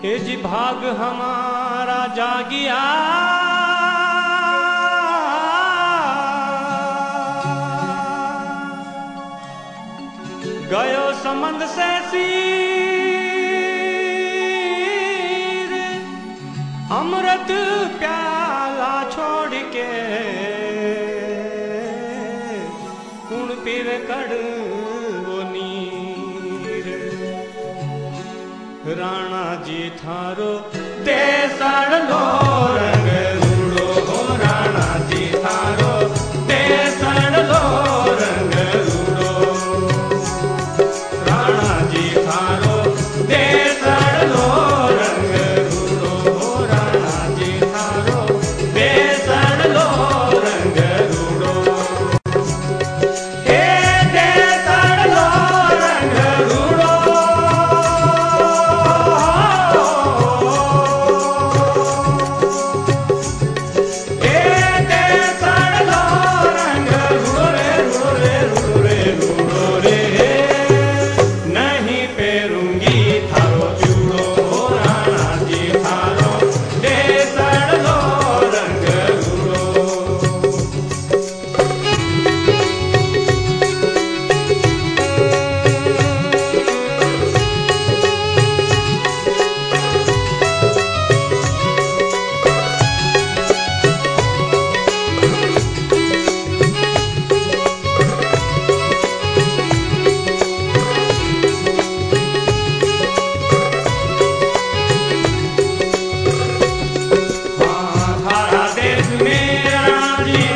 के जी भाग हमारा जागिया। गयो संबंध से सीर, अमृत प्याला छोड़ के। कुण पीवे कड़ राणा जी थारो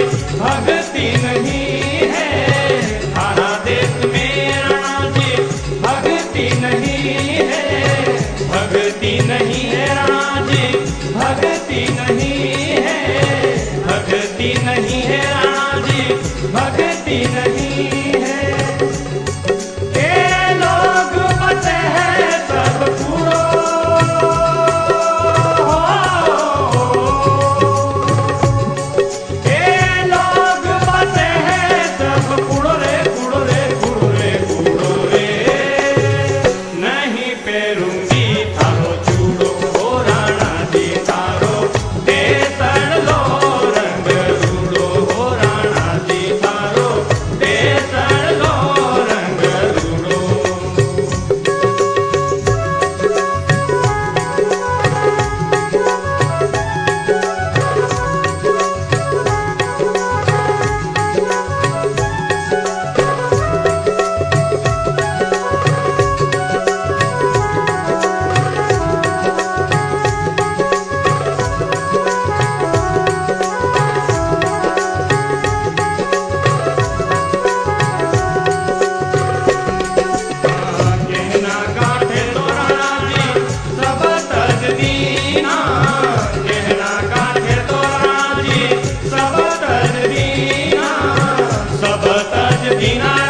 Augustine Jabina.